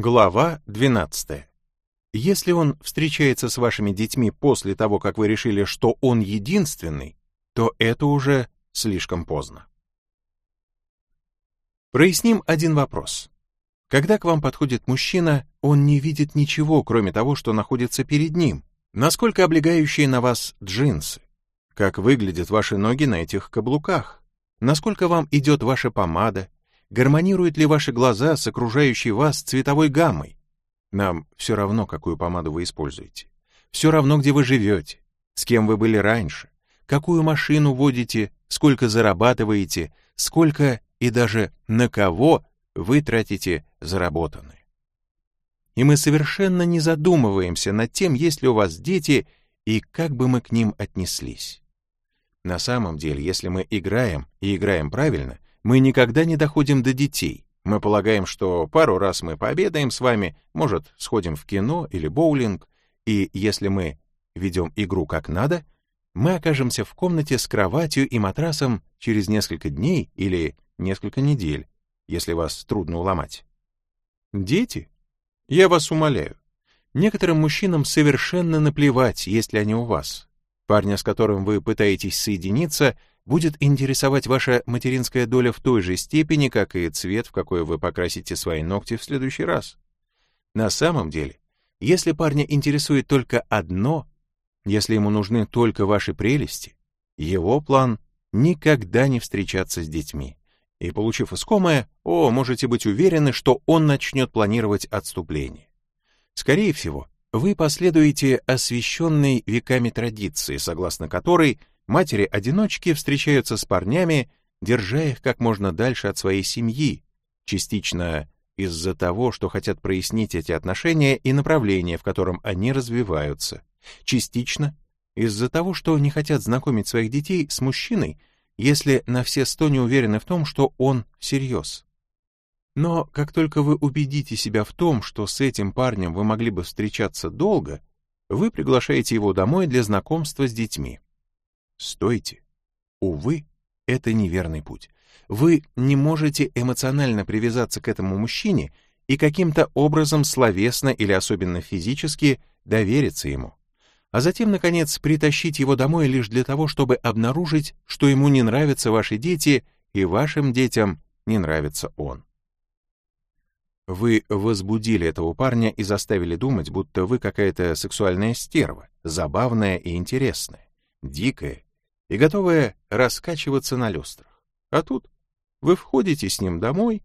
Глава 12. Если он встречается с вашими детьми после того, как вы решили, что он единственный, то это уже слишком поздно. Проясним один вопрос. Когда к вам подходит мужчина, он не видит ничего, кроме того, что находится перед ним. Насколько облегающие на вас джинсы? Как выглядят ваши ноги на этих каблуках? Насколько вам идет ваша помада, гармонируют ли ваши глаза с окружающей вас цветовой гаммой. Нам все равно, какую помаду вы используете. Все равно, где вы живете, с кем вы были раньше, какую машину водите, сколько зарабатываете, сколько и даже на кого вы тратите заработанное. И мы совершенно не задумываемся над тем, есть ли у вас дети и как бы мы к ним отнеслись. На самом деле, если мы играем и играем правильно, мы никогда не доходим до детей. Мы полагаем, что пару раз мы пообедаем с вами, может, сходим в кино или боулинг, и если мы ведем игру как надо, мы окажемся в комнате с кроватью и матрасом через несколько дней или несколько недель, если вас трудно уломать. Дети? Я вас умоляю. Некоторым мужчинам совершенно наплевать, есть ли они у вас. Парня, с которым вы пытаетесь соединиться, будет интересовать ваша материнская доля в той же степени, как и цвет, в какой вы покрасите свои ногти в следующий раз. На самом деле, если парня интересует только одно, если ему нужны только ваши прелести, его план — никогда не встречаться с детьми. И, получив искомое, о, можете быть уверены, что он начнет планировать отступление. Скорее всего, вы последуете освященной веками традиции, согласно которой Матери-одиночки встречаются с парнями, держа их как можно дальше от своей семьи, частично из-за того, что хотят прояснить эти отношения и направление, в котором они развиваются, частично из-за того, что не хотят знакомить своих детей с мужчиной, если на все сто не уверены в том, что он всерьез. Но как только вы убедите себя в том, что с этим парнем вы могли бы встречаться долго, вы приглашаете его домой для знакомства с детьми. Стойте. Увы, это неверный путь. Вы не можете эмоционально привязаться к этому мужчине и каким-то образом словесно или особенно физически довериться ему. А затем, наконец, притащить его домой лишь для того, чтобы обнаружить, что ему не нравятся ваши дети и вашим детям не нравится он. Вы возбудили этого парня и заставили думать, будто вы какая-то сексуальная стерва, забавная и интересная, дикая и готовая раскачиваться на люстрах. А тут вы входите с ним домой,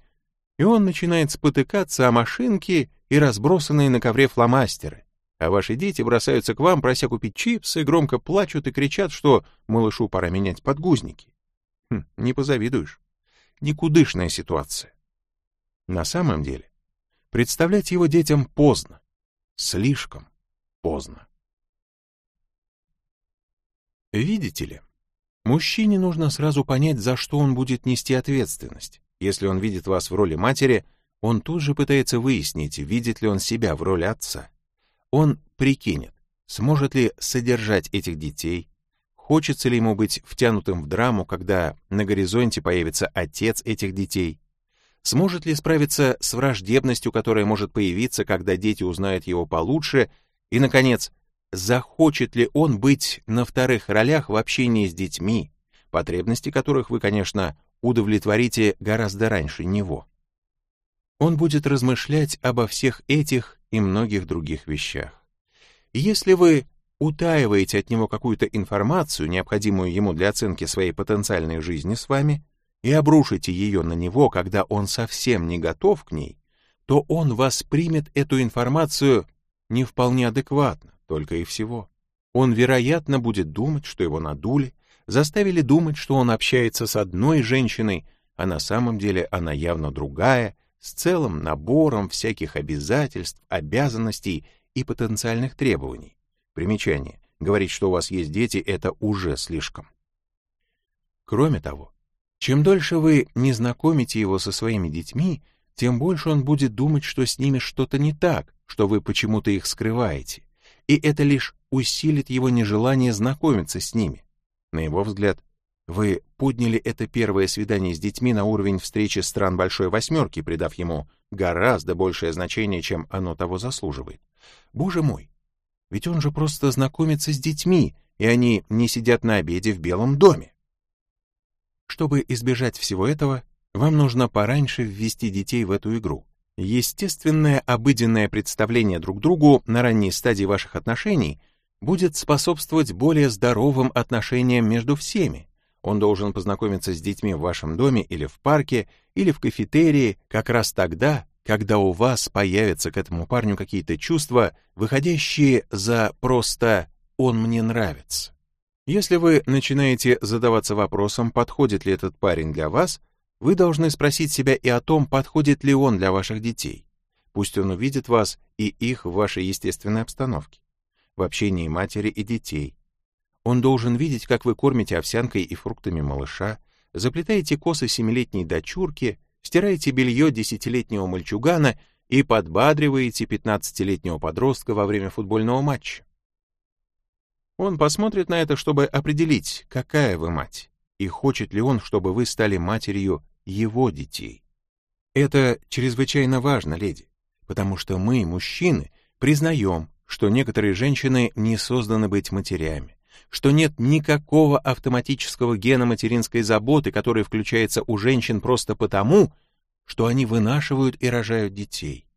и он начинает спотыкаться о машинки и разбросанные на ковре фломастеры, а ваши дети бросаются к вам, прося купить чипсы, громко плачут и кричат, что малышу пора менять подгузники. Хм, не позавидуешь. Никудышная ситуация. На самом деле, представлять его детям поздно, слишком поздно. Видите ли, Мужчине нужно сразу понять, за что он будет нести ответственность. Если он видит вас в роли матери, он тут же пытается выяснить, видит ли он себя в роли отца. Он прикинет, сможет ли содержать этих детей, хочется ли ему быть втянутым в драму, когда на горизонте появится отец этих детей, сможет ли справиться с враждебностью, которая может появиться, когда дети узнают его получше, и, наконец, захочет ли он быть на вторых ролях в общении с детьми, потребности которых вы, конечно, удовлетворите гораздо раньше него. Он будет размышлять обо всех этих и многих других вещах. Если вы утаиваете от него какую-то информацию, необходимую ему для оценки своей потенциальной жизни с вами, и обрушите ее на него, когда он совсем не готов к ней, то он воспримет эту информацию не вполне адекватно только и всего. Он, вероятно, будет думать, что его надули, заставили думать, что он общается с одной женщиной, а на самом деле она явно другая, с целым набором всяких обязательств, обязанностей и потенциальных требований. Примечание. Говорить, что у вас есть дети, это уже слишком. Кроме того, чем дольше вы не знакомите его со своими детьми, тем больше он будет думать, что с ними что-то не так, что вы почему-то их скрываете и это лишь усилит его нежелание знакомиться с ними. На его взгляд, вы подняли это первое свидание с детьми на уровень встречи стран Большой Восьмерки, придав ему гораздо большее значение, чем оно того заслуживает. Боже мой, ведь он же просто знакомится с детьми, и они не сидят на обеде в Белом доме. Чтобы избежать всего этого, вам нужно пораньше ввести детей в эту игру. Естественное обыденное представление друг другу на ранней стадии ваших отношений будет способствовать более здоровым отношениям между всеми. Он должен познакомиться с детьми в вашем доме или в парке, или в кафетерии как раз тогда, когда у вас появятся к этому парню какие-то чувства, выходящие за просто «он мне нравится». Если вы начинаете задаваться вопросом, подходит ли этот парень для вас, вы должны спросить себя и о том, подходит ли он для ваших детей. Пусть он увидит вас и их в вашей естественной обстановке, в общении матери и детей. Он должен видеть, как вы кормите овсянкой и фруктами малыша, заплетаете косы семилетней дочурки, стираете белье десятилетнего мальчугана и подбадриваете пятнадцатилетнего подростка во время футбольного матча. Он посмотрит на это, чтобы определить, какая вы мать, и хочет ли он, чтобы вы стали матерью его детей. Это чрезвычайно важно, леди, потому что мы, мужчины, признаем, что некоторые женщины не созданы быть матерями, что нет никакого автоматического гена материнской заботы, который включается у женщин просто потому, что они вынашивают и рожают детей.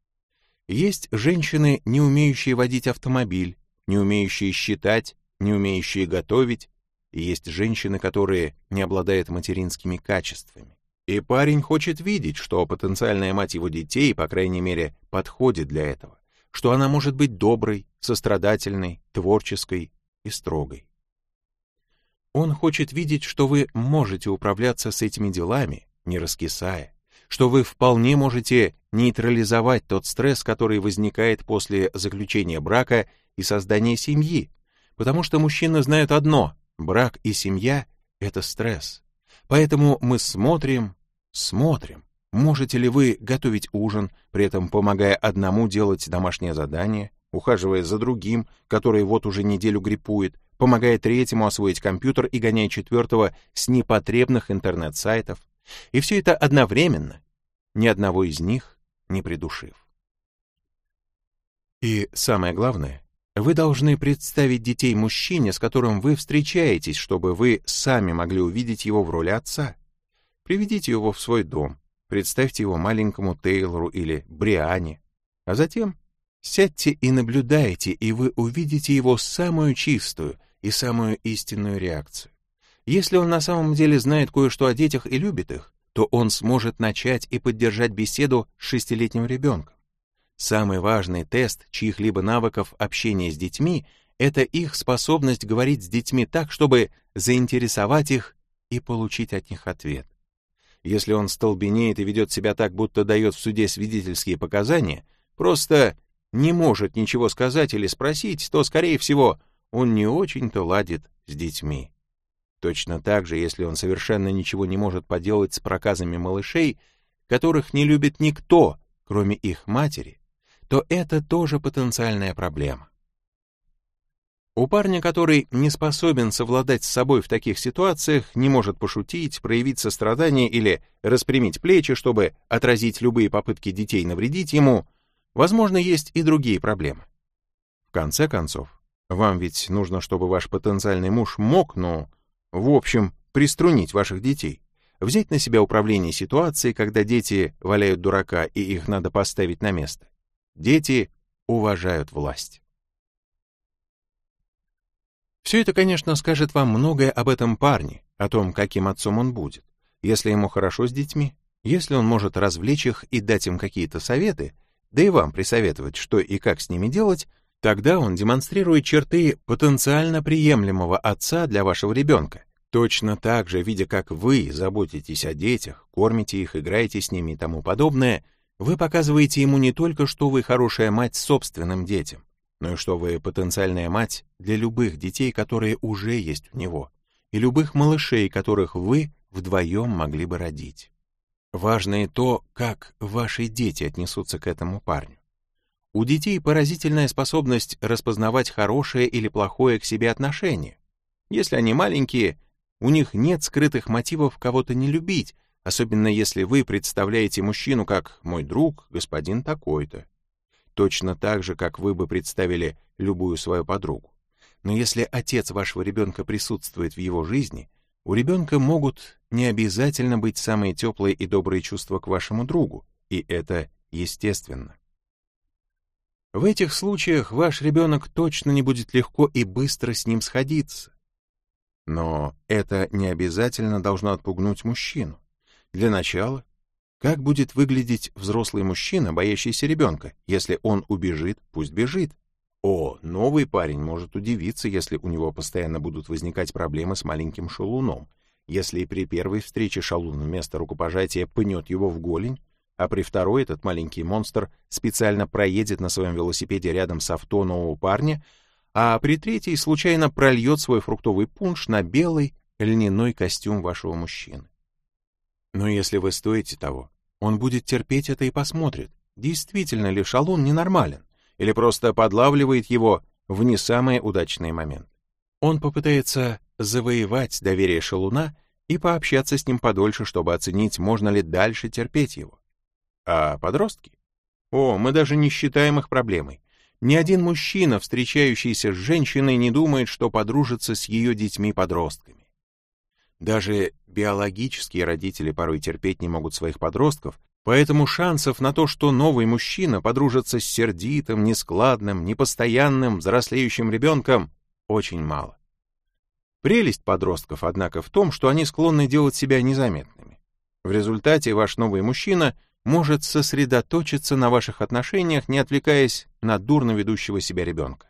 Есть женщины, не умеющие водить автомобиль, не умеющие считать, не умеющие готовить, и есть женщины, которые не обладают материнскими качествами. И парень хочет видеть, что потенциальная мать его детей, по крайней мере, подходит для этого, что она может быть доброй, сострадательной, творческой и строгой. Он хочет видеть, что вы можете управляться с этими делами, не раскисая, что вы вполне можете нейтрализовать тот стресс, который возникает после заключения брака и создания семьи, потому что мужчины знают одно — брак и семья — это стресс. Поэтому мы смотрим, смотрим, можете ли вы готовить ужин, при этом помогая одному делать домашнее задание, ухаживая за другим, который вот уже неделю гриппует, помогая третьему освоить компьютер и гоняя четвертого с непотребных интернет-сайтов. И все это одновременно, ни одного из них не придушив. И самое главное, вы должны представить детей мужчине, с которым вы встречаетесь, чтобы вы сами могли увидеть его в роли отца. Приведите его в свой дом, представьте его маленькому Тейлору или Бриане, а затем сядьте и наблюдайте, и вы увидите его самую чистую и самую истинную реакцию. Если он на самом деле знает кое-что о детях и любит их, то он сможет начать и поддержать беседу с шестилетним ребенком. Самый важный тест чьих-либо навыков общения с детьми — это их способность говорить с детьми так, чтобы заинтересовать их и получить от них ответ. Если он столбенеет и ведет себя так, будто дает в суде свидетельские показания, просто не может ничего сказать или спросить, то, скорее всего, он не очень-то ладит с детьми. Точно так же, если он совершенно ничего не может поделать с проказами малышей, которых не любит никто, кроме их матери, то это тоже потенциальная проблема. У парня, который не способен совладать с собой в таких ситуациях, не может пошутить, проявить сострадание или распрямить плечи, чтобы отразить любые попытки детей навредить ему, возможно, есть и другие проблемы. В конце концов, вам ведь нужно, чтобы ваш потенциальный муж мог, ну, в общем, приструнить ваших детей, взять на себя управление ситуацией, когда дети валяют дурака и их надо поставить на место. Дети уважают власть. Все это, конечно, скажет вам многое об этом парне, о том, каким отцом он будет. Если ему хорошо с детьми, если он может развлечь их и дать им какие-то советы, да и вам присоветовать, что и как с ними делать, тогда он демонстрирует черты потенциально приемлемого отца для вашего ребенка. Точно так же, видя, как вы заботитесь о детях, кормите их, играете с ними и тому подобное – вы показываете ему не только, что вы хорошая мать собственным детям, но и что вы потенциальная мать для любых детей, которые уже есть у него, и любых малышей, которых вы вдвоем могли бы родить. Важно и то, как ваши дети отнесутся к этому парню. У детей поразительная способность распознавать хорошее или плохое к себе отношение. Если они маленькие, у них нет скрытых мотивов кого-то не любить, особенно если вы представляете мужчину как «мой друг, господин такой-то», точно так же, как вы бы представили любую свою подругу. Но если отец вашего ребенка присутствует в его жизни, у ребенка могут не обязательно быть самые теплые и добрые чувства к вашему другу, и это естественно. В этих случаях ваш ребенок точно не будет легко и быстро с ним сходиться. Но это не обязательно должно отпугнуть мужчину. Для начала, как будет выглядеть взрослый мужчина, боящийся ребенка? Если он убежит, пусть бежит. О, новый парень может удивиться, если у него постоянно будут возникать проблемы с маленьким шалуном. Если при первой встрече шалун вместо рукопожатия пнет его в голень, а при второй этот маленький монстр специально проедет на своем велосипеде рядом с авто нового парня, а при третьей случайно прольет свой фруктовый пунш на белый льняной костюм вашего мужчины. Но если вы стоите того, он будет терпеть это и посмотрит, действительно ли шалун ненормален, или просто подлавливает его в не самые удачные моменты. Он попытается завоевать доверие шалуна и пообщаться с ним подольше, чтобы оценить, можно ли дальше терпеть его. А подростки? О, мы даже не считаем их проблемой. Ни один мужчина, встречающийся с женщиной, не думает, что подружится с ее детьми-подростками. Даже биологические родители порой терпеть не могут своих подростков, поэтому шансов на то, что новый мужчина подружится с сердитым, нескладным, непостоянным, взрослеющим ребенком, очень мало. Прелесть подростков, однако, в том, что они склонны делать себя незаметными. В результате ваш новый мужчина может сосредоточиться на ваших отношениях, не отвлекаясь на дурно ведущего себя ребенка.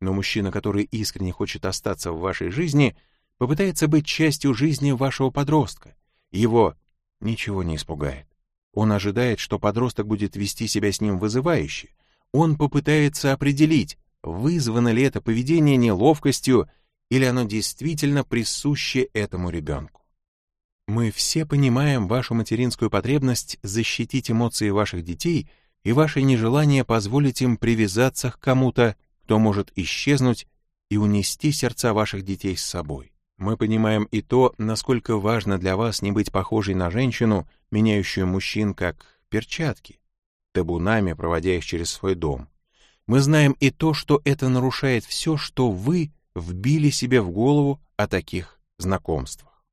Но мужчина, который искренне хочет остаться в вашей жизни, попытается быть частью жизни вашего подростка. Его ничего не испугает. Он ожидает, что подросток будет вести себя с ним вызывающе. Он попытается определить, вызвано ли это поведение неловкостью или оно действительно присуще этому ребенку. Мы все понимаем вашу материнскую потребность защитить эмоции ваших детей и ваше нежелание позволить им привязаться к кому-то, кто может исчезнуть и унести сердца ваших детей с собой. Мы понимаем и то, насколько важно для вас не быть похожей на женщину, меняющую мужчин как перчатки, табунами проводя их через свой дом. Мы знаем и то, что это нарушает все, что вы вбили себе в голову о таких знакомствах.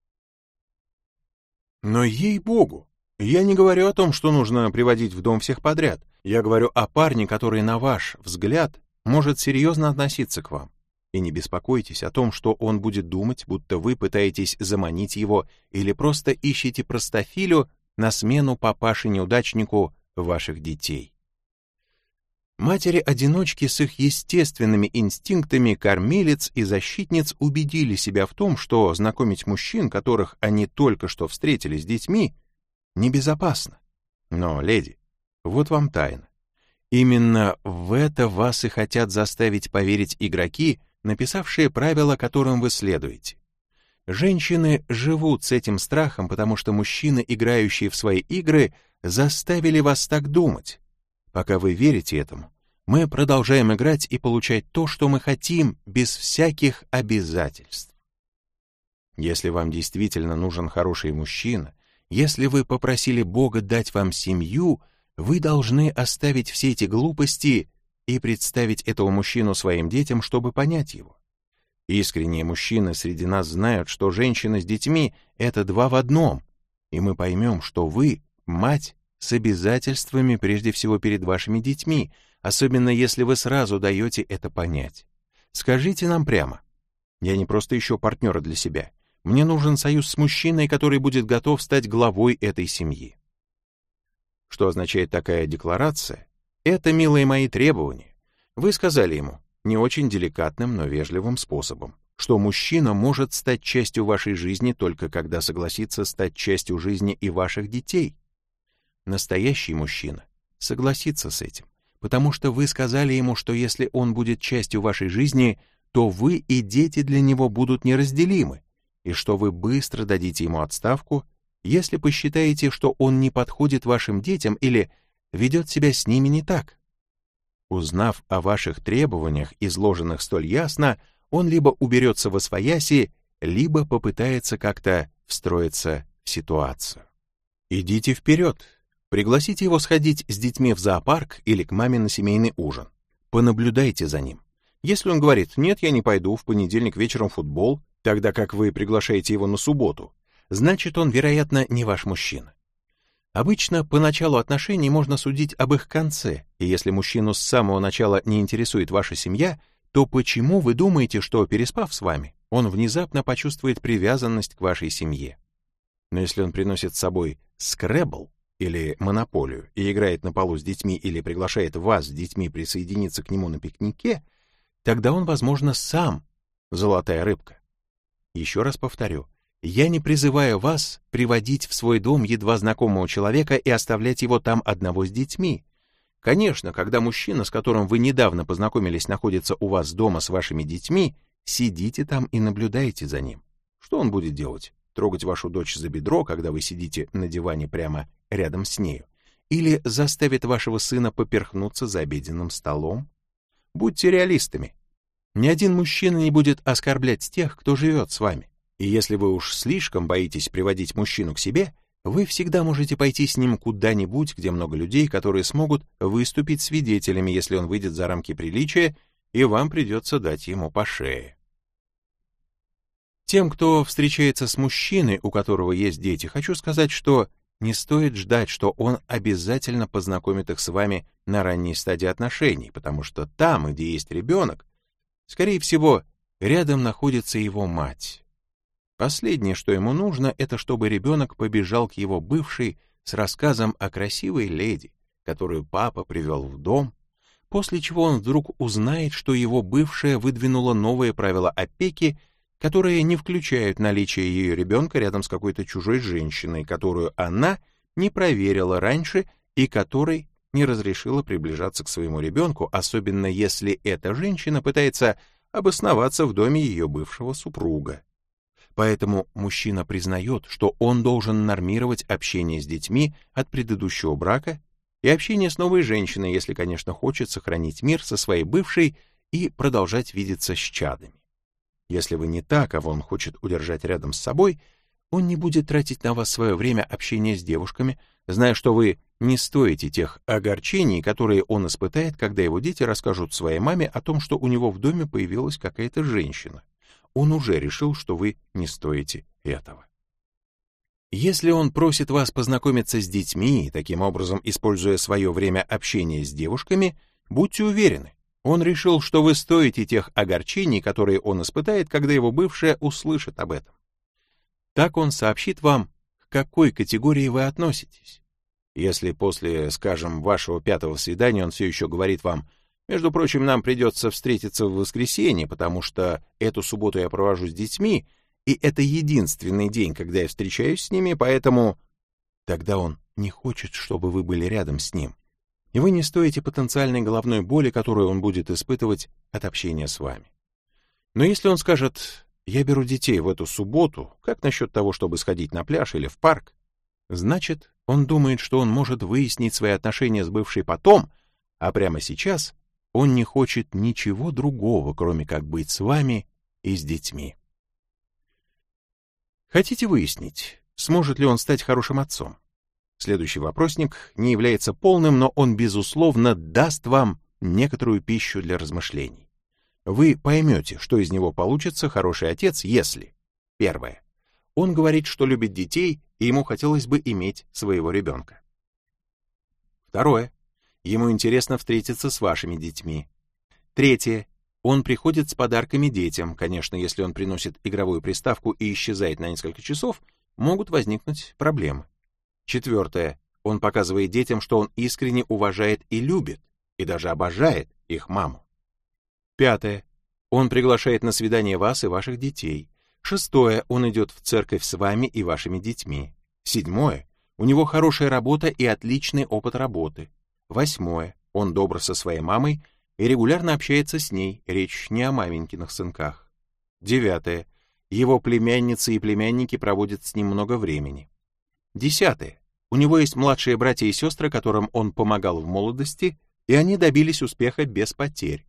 Но ей-богу, я не говорю о том, что нужно приводить в дом всех подряд. Я говорю о парне, который, на ваш взгляд, может серьезно относиться к вам. И не беспокойтесь о том, что он будет думать, будто вы пытаетесь заманить его или просто ищете простофилю на смену папаше-неудачнику ваших детей. Матери-одиночки с их естественными инстинктами кормилец и защитниц убедили себя в том, что знакомить мужчин, которых они только что встретили с детьми, небезопасно. Но, леди, вот вам тайна. Именно в это вас и хотят заставить поверить игроки, написавшие правила, которым вы следуете. Женщины живут с этим страхом, потому что мужчины, играющие в свои игры, заставили вас так думать. Пока вы верите этому, мы продолжаем играть и получать то, что мы хотим, без всяких обязательств. Если вам действительно нужен хороший мужчина, если вы попросили Бога дать вам семью, вы должны оставить все эти глупости и представить этого мужчину своим детям, чтобы понять его. Искренние мужчины среди нас знают, что женщина с детьми — это два в одном, и мы поймем, что вы — мать с обязательствами прежде всего перед вашими детьми, особенно если вы сразу даете это понять. Скажите нам прямо. Я не просто ищу партнера для себя. Мне нужен союз с мужчиной, который будет готов стать главой этой семьи. Что означает такая декларация? Это, милые мои, требования. Вы сказали ему, не очень деликатным, но вежливым способом, что мужчина может стать частью вашей жизни только когда согласится стать частью жизни и ваших детей. Настоящий мужчина согласится с этим, потому что вы сказали ему, что если он будет частью вашей жизни, то вы и дети для него будут неразделимы, и что вы быстро дадите ему отставку, если посчитаете, что он не подходит вашим детям или ведет себя с ними не так. Узнав о ваших требованиях, изложенных столь ясно, он либо уберется во свояси, либо попытается как-то встроиться в ситуацию. Идите вперед. Пригласите его сходить с детьми в зоопарк или к маме на семейный ужин. Понаблюдайте за ним. Если он говорит «нет, я не пойду, в понедельник вечером футбол», тогда как вы приглашаете его на субботу, значит, он, вероятно, не ваш мужчина. Обычно по началу отношений можно судить об их конце, и если мужчину с самого начала не интересует ваша семья, то почему вы думаете, что, переспав с вами, он внезапно почувствует привязанность к вашей семье? Но если он приносит с собой скребл или монополию и играет на полу с детьми или приглашает вас с детьми присоединиться к нему на пикнике, тогда он, возможно, сам золотая рыбка. Еще раз повторю, я не призываю вас приводить в свой дом едва знакомого человека и оставлять его там одного с детьми. Конечно, когда мужчина, с которым вы недавно познакомились, находится у вас дома с вашими детьми, сидите там и наблюдайте за ним. Что он будет делать? Трогать вашу дочь за бедро, когда вы сидите на диване прямо рядом с нею? Или заставит вашего сына поперхнуться за обеденным столом? Будьте реалистами. Ни один мужчина не будет оскорблять тех, кто живет с вами. И если вы уж слишком боитесь приводить мужчину к себе, вы всегда можете пойти с ним куда-нибудь, где много людей, которые смогут выступить свидетелями, если он выйдет за рамки приличия, и вам придется дать ему по шее. Тем, кто встречается с мужчиной, у которого есть дети, хочу сказать, что не стоит ждать, что он обязательно познакомит их с вами на ранней стадии отношений, потому что там, где есть ребенок, скорее всего, рядом находится его мать. Последнее, что ему нужно, это чтобы ребенок побежал к его бывшей с рассказом о красивой леди, которую папа привел в дом, после чего он вдруг узнает, что его бывшая выдвинула новые правила опеки, которые не включают наличие ее ребенка рядом с какой-то чужой женщиной, которую она не проверила раньше и которой не разрешила приближаться к своему ребенку, особенно если эта женщина пытается обосноваться в доме ее бывшего супруга. Поэтому мужчина признает, что он должен нормировать общение с детьми от предыдущего брака и общение с новой женщиной, если, конечно, хочет сохранить мир со своей бывшей и продолжать видеться с чадами. Если вы не так, а он хочет удержать рядом с собой, он не будет тратить на вас свое время общения с девушками, зная, что вы не стоите тех огорчений, которые он испытает, когда его дети расскажут своей маме о том, что у него в доме появилась какая-то женщина он уже решил, что вы не стоите этого. Если он просит вас познакомиться с детьми, таким образом используя свое время общения с девушками, будьте уверены, он решил, что вы стоите тех огорчений, которые он испытает, когда его бывшая услышит об этом. Так он сообщит вам, к какой категории вы относитесь. Если после, скажем, вашего пятого свидания он все еще говорит вам между прочим, нам придется встретиться в воскресенье, потому что эту субботу я провожу с детьми, и это единственный день, когда я встречаюсь с ними, поэтому... Тогда он не хочет, чтобы вы были рядом с ним. И вы не стоите потенциальной головной боли, которую он будет испытывать от общения с вами. Но если он скажет «я беру детей в эту субботу, как насчет того, чтобы сходить на пляж или в парк?» Значит, он думает, что он может выяснить свои отношения с бывшей потом, а прямо сейчас он не хочет ничего другого, кроме как быть с вами и с детьми. Хотите выяснить, сможет ли он стать хорошим отцом? Следующий вопросник не является полным, но он, безусловно, даст вам некоторую пищу для размышлений. Вы поймете, что из него получится хороший отец, если... Первое. Он говорит, что любит детей, и ему хотелось бы иметь своего ребенка. Второе. Ему интересно встретиться с вашими детьми. Третье. Он приходит с подарками детям. Конечно, если он приносит игровую приставку и исчезает на несколько часов, могут возникнуть проблемы. Четвертое. Он показывает детям, что он искренне уважает и любит, и даже обожает их маму. Пятое. Он приглашает на свидание вас и ваших детей. Шестое. Он идет в церковь с вами и вашими детьми. Седьмое. У него хорошая работа и отличный опыт работы. Восьмое. Он добр со своей мамой и регулярно общается с ней, речь не о маменькиных сынках. Девятое. Его племянницы и племянники проводят с ним много времени. Десятое. У него есть младшие братья и сестры, которым он помогал в молодости, и они добились успеха без потерь.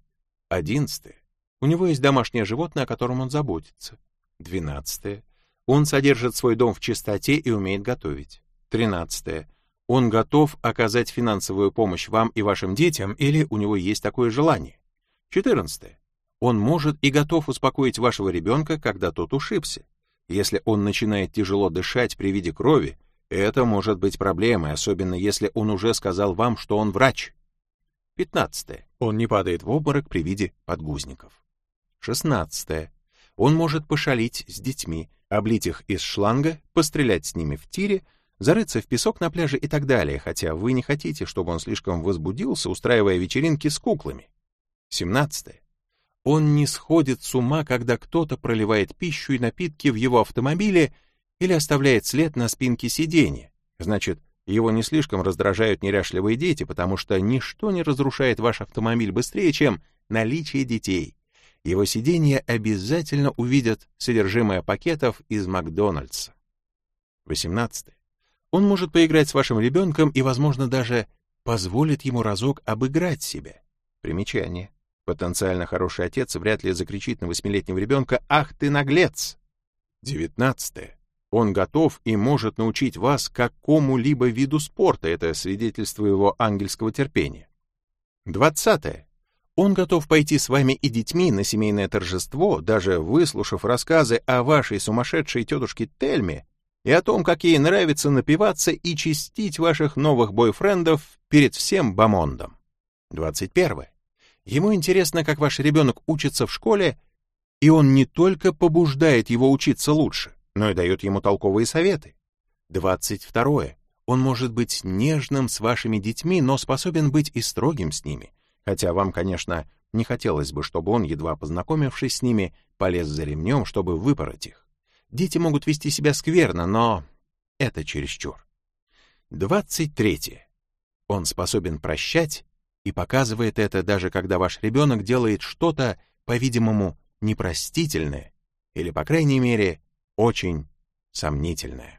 Одиннадцатое. У него есть домашнее животное, о котором он заботится. Двенадцатое. Он содержит свой дом в чистоте и умеет готовить. 13. Он готов оказать финансовую помощь вам и вашим детям, или у него есть такое желание. 14. Он может и готов успокоить вашего ребенка, когда тот ушибся. Если он начинает тяжело дышать при виде крови, это может быть проблемой, особенно если он уже сказал вам, что он врач. 15. Он не падает в обморок при виде подгузников. 16. Он может пошалить с детьми, облить их из шланга, пострелять с ними в тире, зарыться в песок на пляже и так далее, хотя вы не хотите, чтобы он слишком возбудился, устраивая вечеринки с куклами. 17. Он не сходит с ума, когда кто-то проливает пищу и напитки в его автомобиле или оставляет след на спинке сиденья. Значит, его не слишком раздражают неряшливые дети, потому что ничто не разрушает ваш автомобиль быстрее, чем наличие детей. Его сиденья обязательно увидят содержимое пакетов из Макдональдса. 18. Он может поиграть с вашим ребенком и, возможно, даже позволит ему разок обыграть себя. Примечание. Потенциально хороший отец вряд ли закричит на восьмилетнего ребенка «Ах ты наглец!». 19. Он готов и может научить вас какому-либо виду спорта, это свидетельство его ангельского терпения. 20. Он готов пойти с вами и детьми на семейное торжество, даже выслушав рассказы о вашей сумасшедшей тетушке Тельме и о том, как ей нравится напиваться и чистить ваших новых бойфрендов перед всем бомондом. 21. Ему интересно, как ваш ребенок учится в школе, и он не только побуждает его учиться лучше, но и дает ему толковые советы. 22. Он может быть нежным с вашими детьми, но способен быть и строгим с ними, хотя вам, конечно, не хотелось бы, чтобы он, едва познакомившись с ними, полез за ремнем, чтобы выпороть их. Дети могут вести себя скверно, но это чересчур. 23. Он способен прощать и показывает это даже когда ваш ребенок делает что-то, по-видимому, непростительное или, по крайней мере, очень сомнительное.